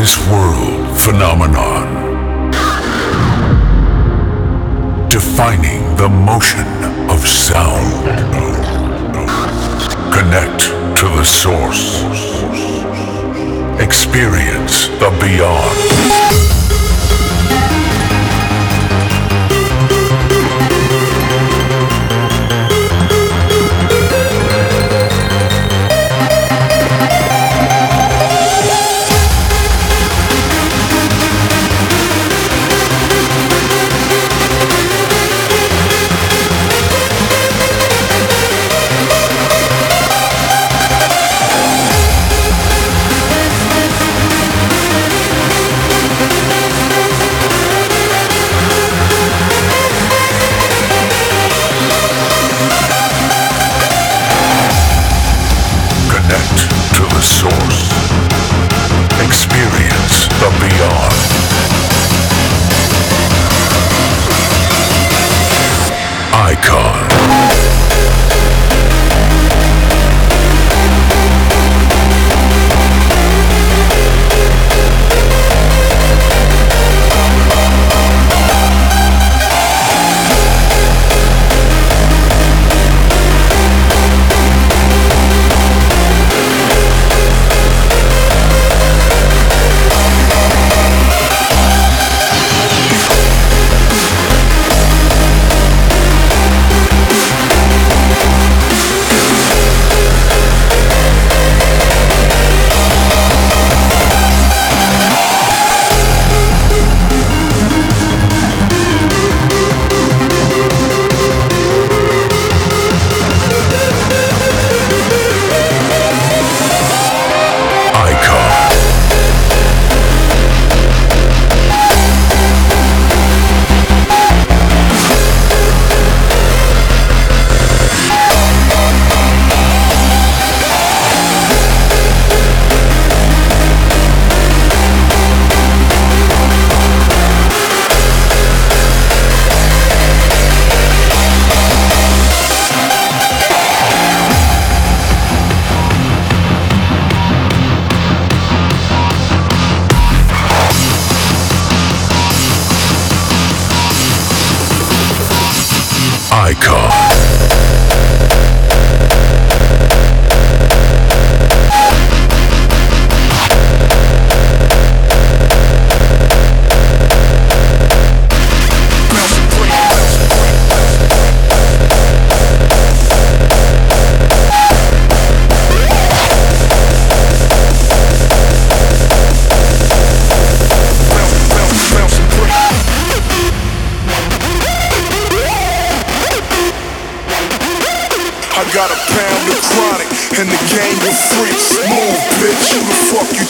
this world phenomenon, defining the motion of sound. Connect to the source. Experience the beyond.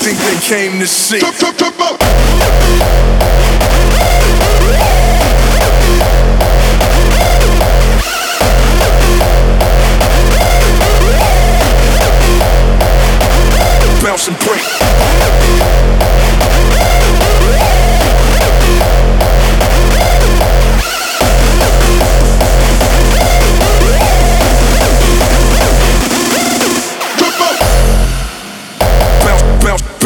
Think they came to see? Bounce and break.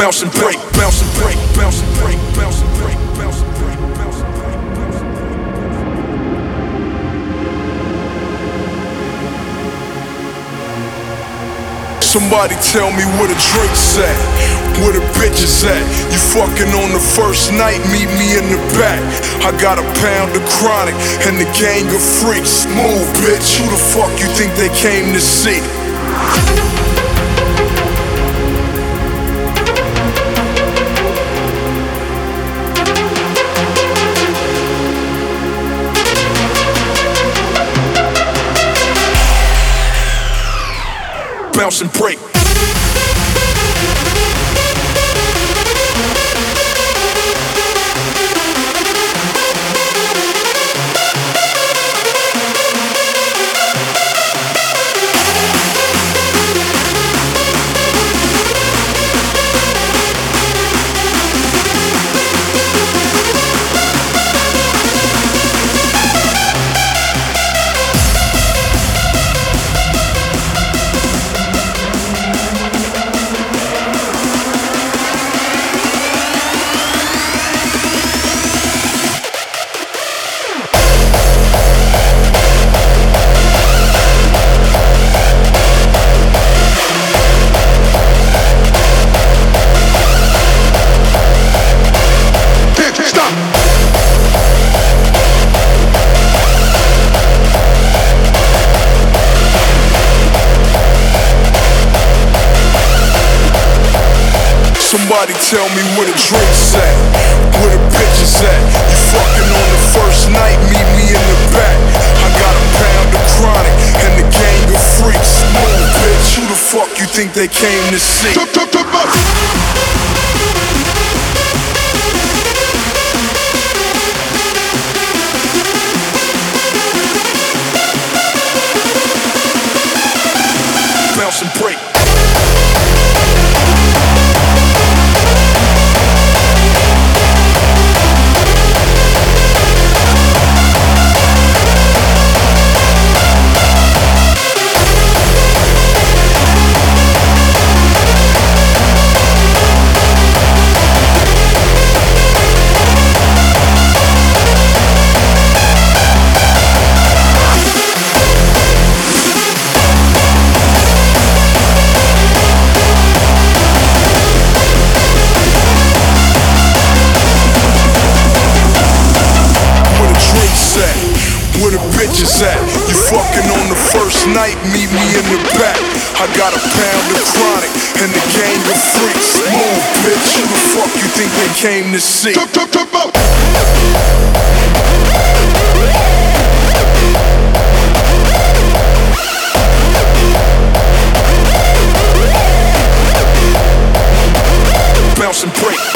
Bounce, bounce and break, bounce and break, bounce and break, bounce and break, bounce and break, bounce and break, bounce and break. Somebody tell me where the drinks at, where the bitches at. You fucking on the first night, meet me in the back. I got a pound of chronic and the gang of freaks. Move, bitch. Who the fuck you think they came to see? Bounce and break. Tell me where the drinks at, where the bitches at. You fucking on the first night, meet me in the back. I got a pound of chronic and the gang of freaks. Move, bitch. Who the fuck you think they came to see? Came to see? Bounce and break.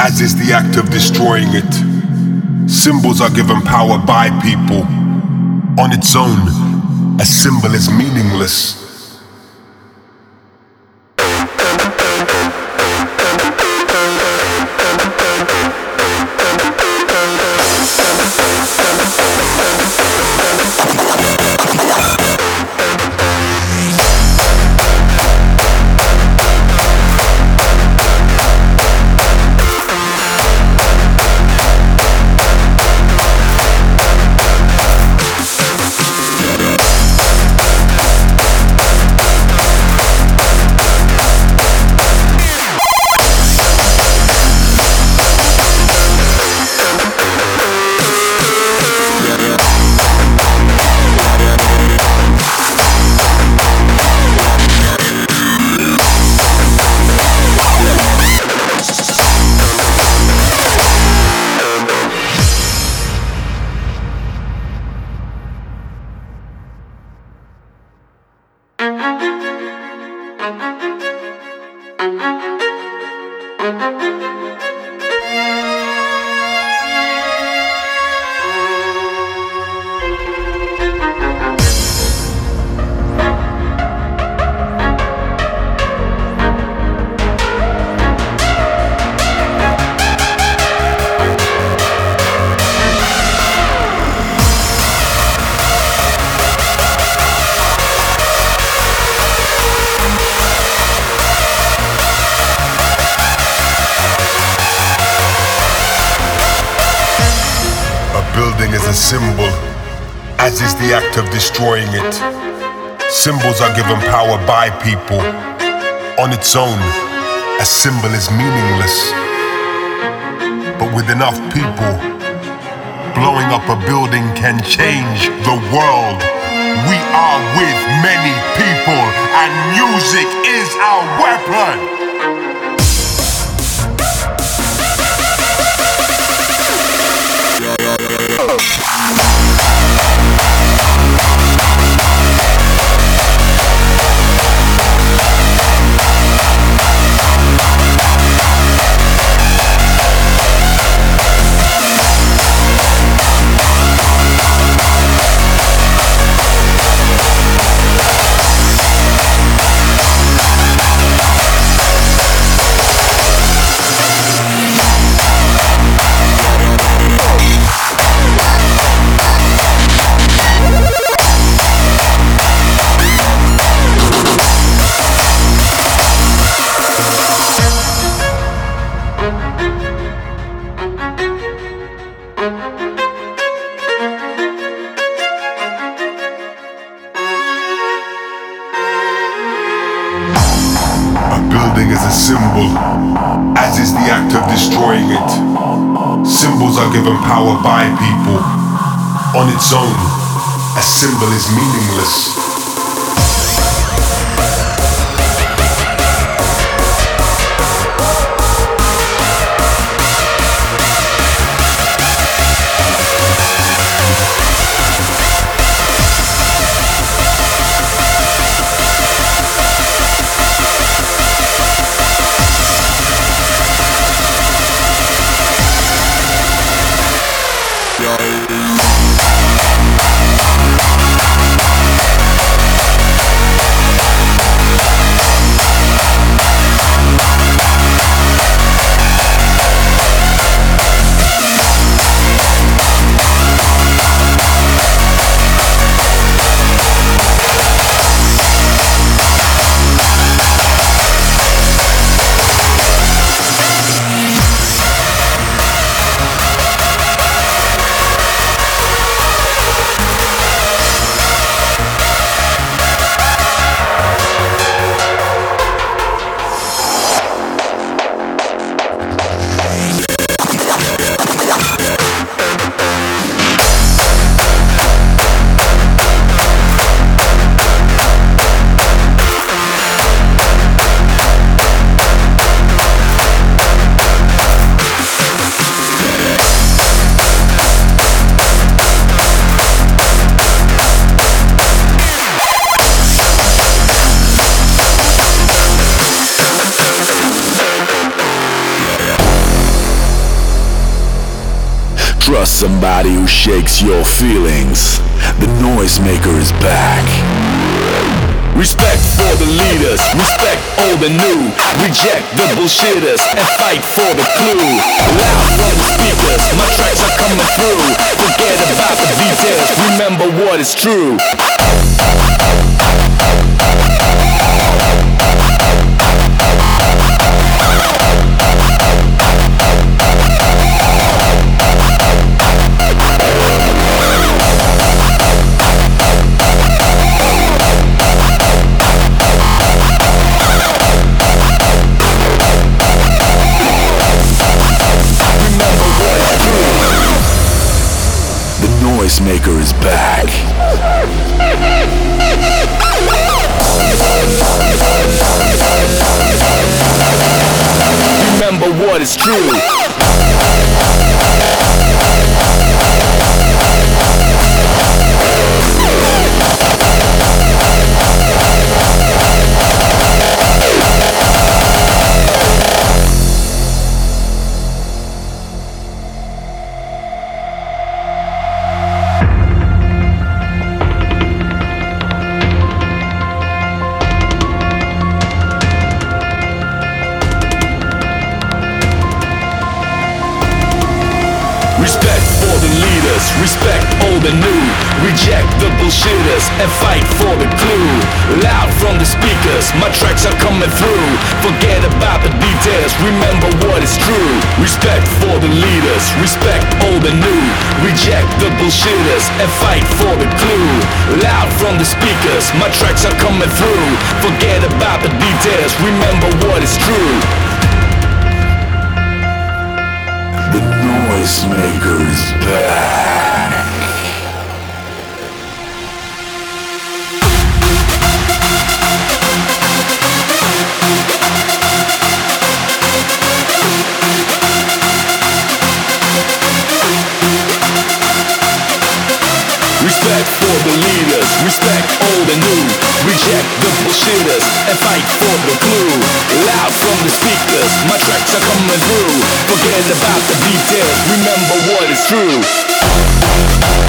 As is the act of destroying it. Symbols are given power by people. On its own, a symbol is meaningless. Symbol, as is the act of destroying it. Symbols are given power by people. On its own, a symbol is meaningless. But with enough people, blowing up a building can change the world. We are with many people, and music is our weapon. Symbol is meaningless. shakes your feelings. The noisemaker is back. Respect for the leaders, respect all the new. Reject the bullshitters and fight for the clue. Loud from the speakers, my tracks are coming through. Forget about the details, remember what is true. Maker is back. Remember what is true. about the details, remember what is true.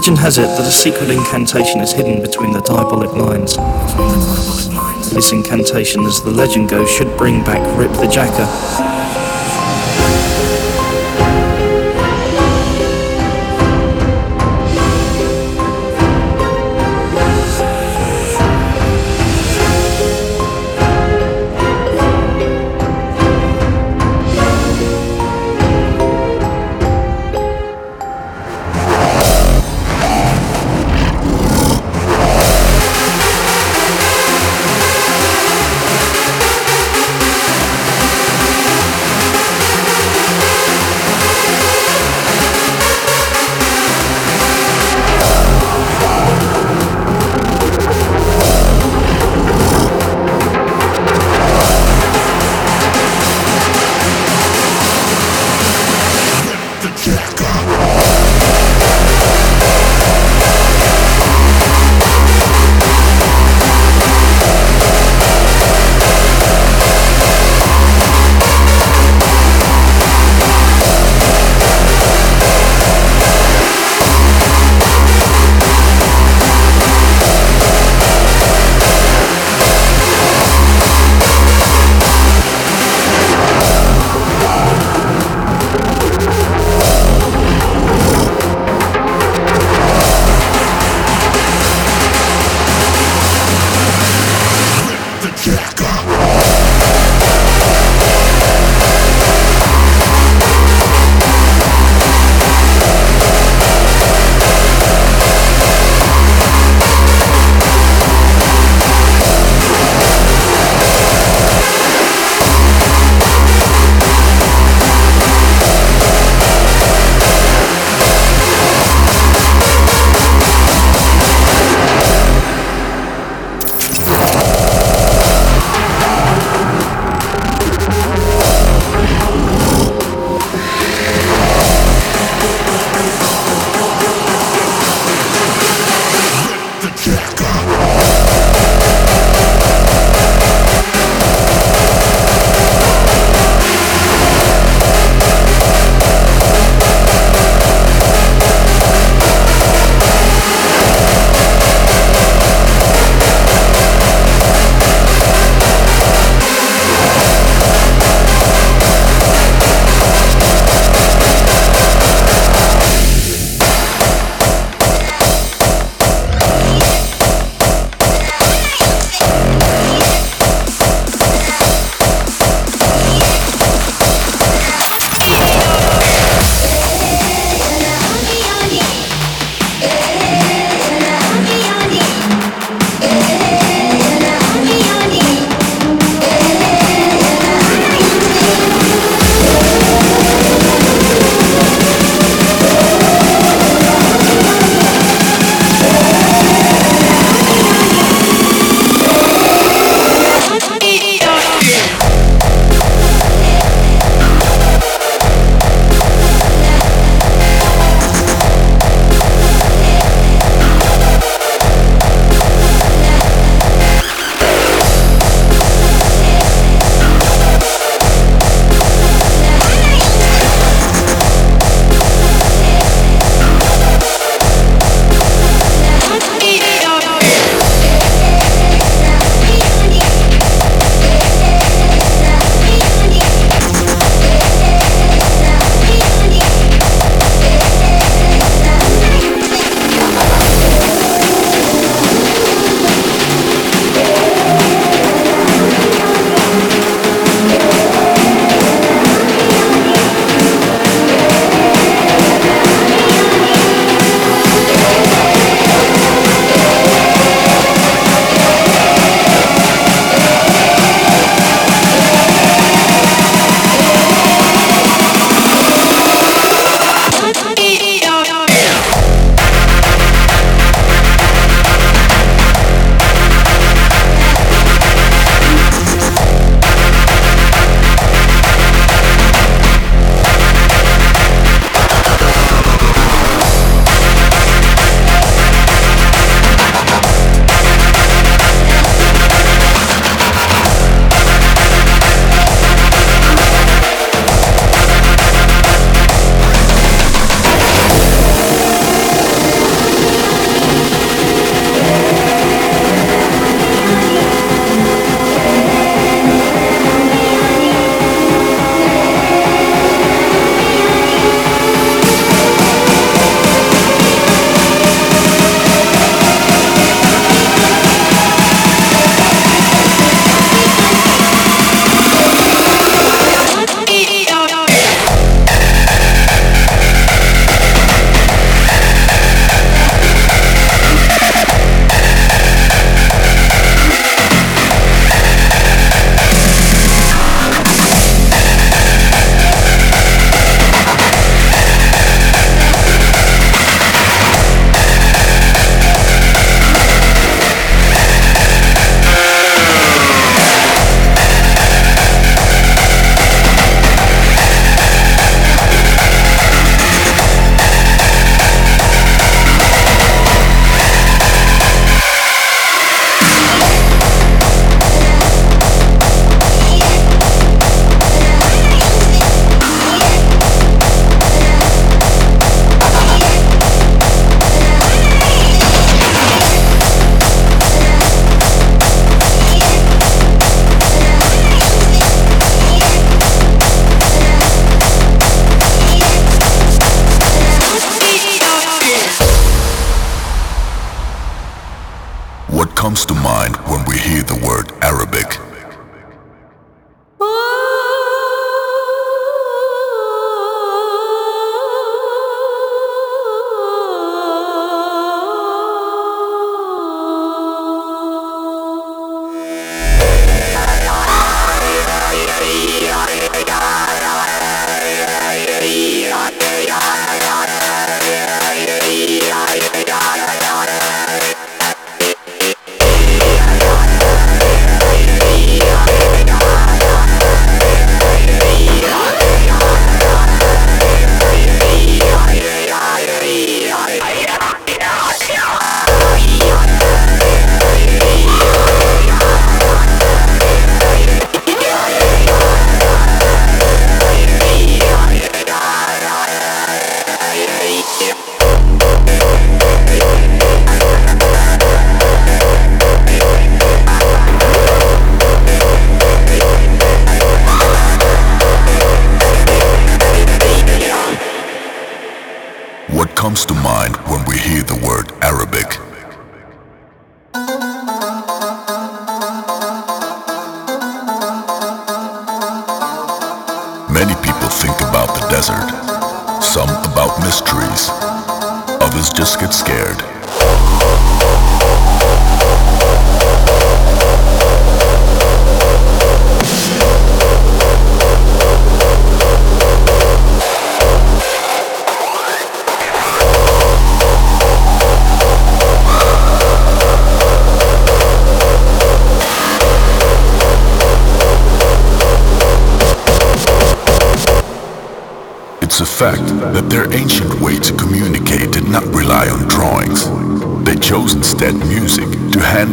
Legend has it that a secret incantation is hidden between the diabolic lines. This incantation, as the legend goes, should bring back Rip the Jacker.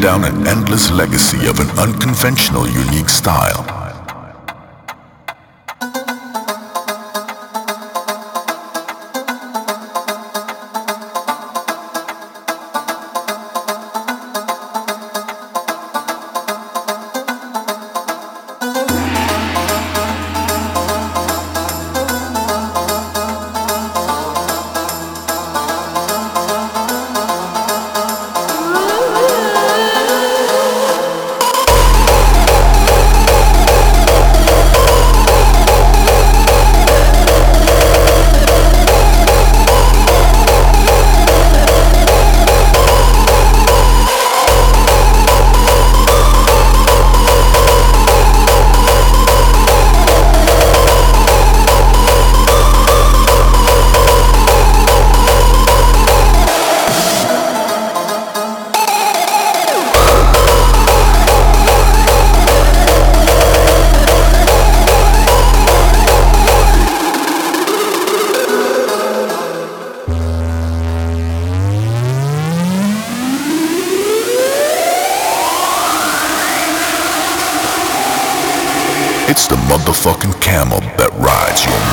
down an endless legacy of an unconventional unique style. motherfucking camel that rides your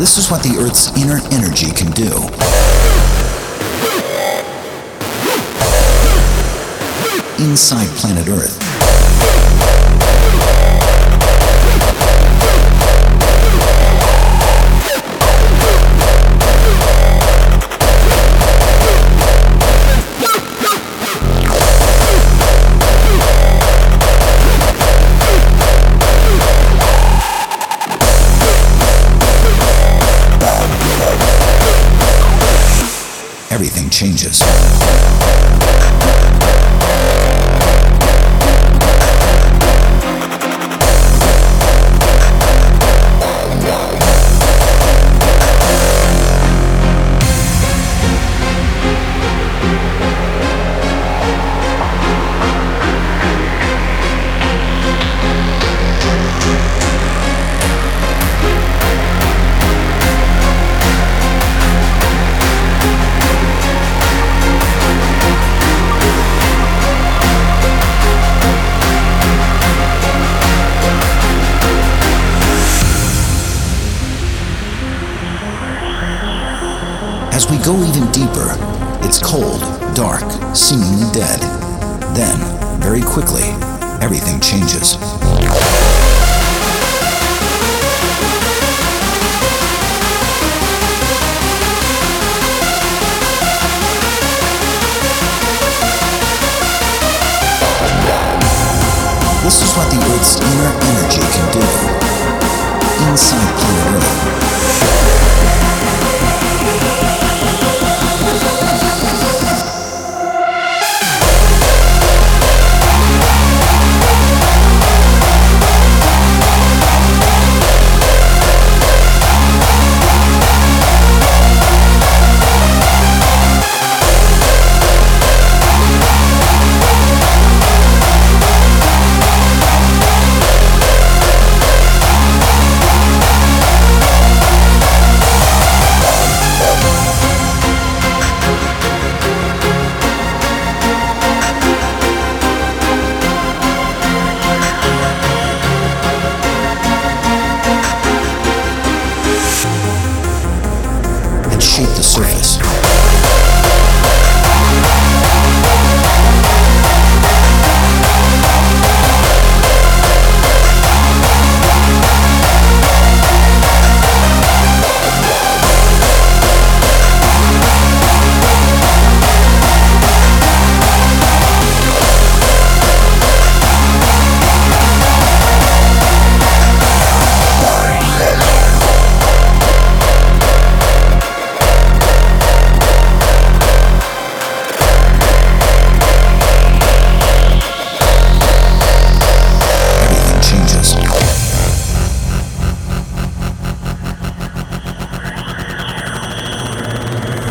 This is what the Earth's inner energy can do. Inside planet Earth, changes. Energy can do. Inside planet Earth.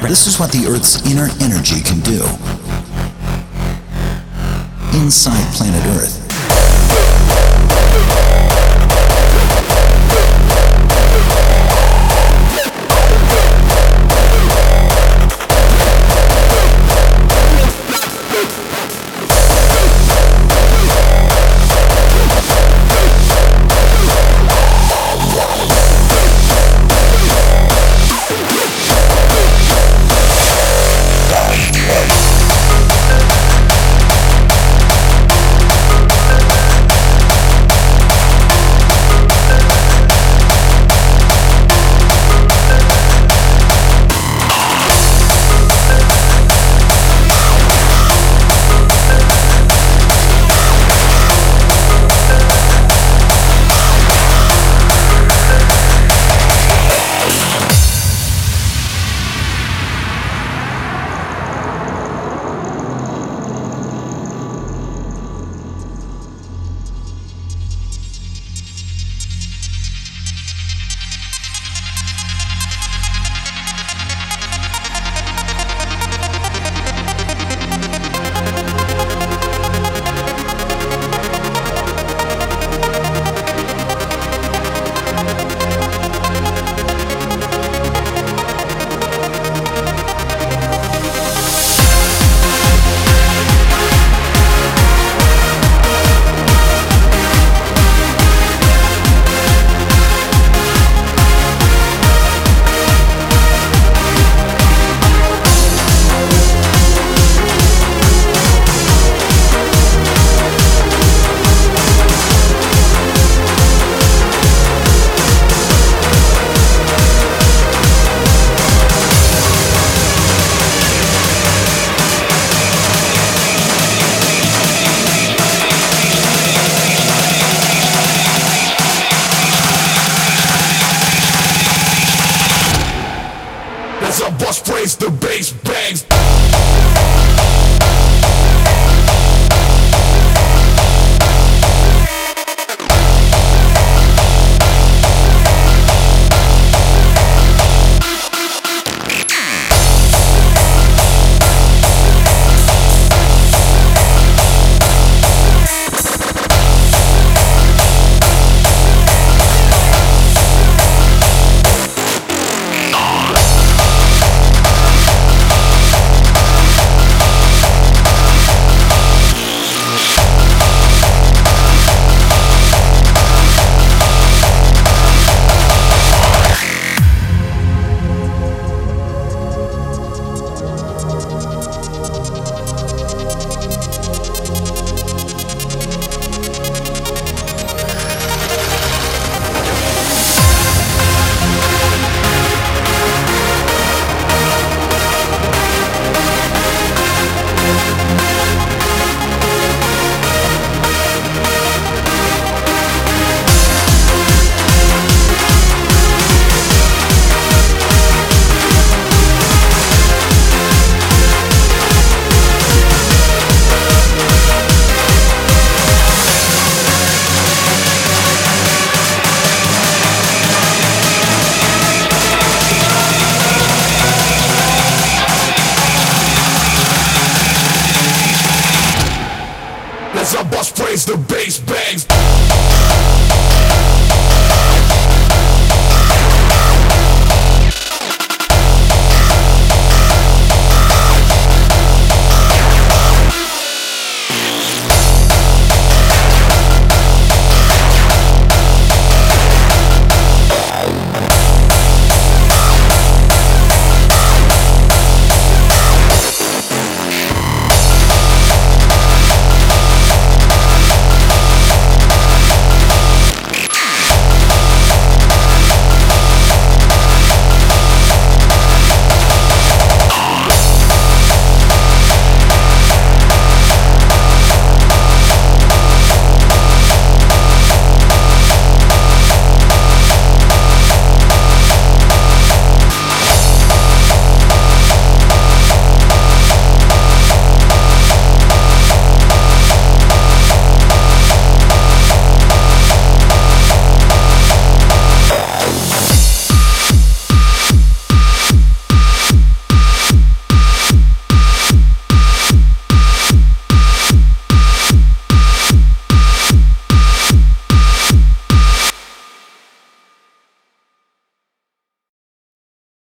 This is what the Earth's inner energy can do. Inside planet Earth.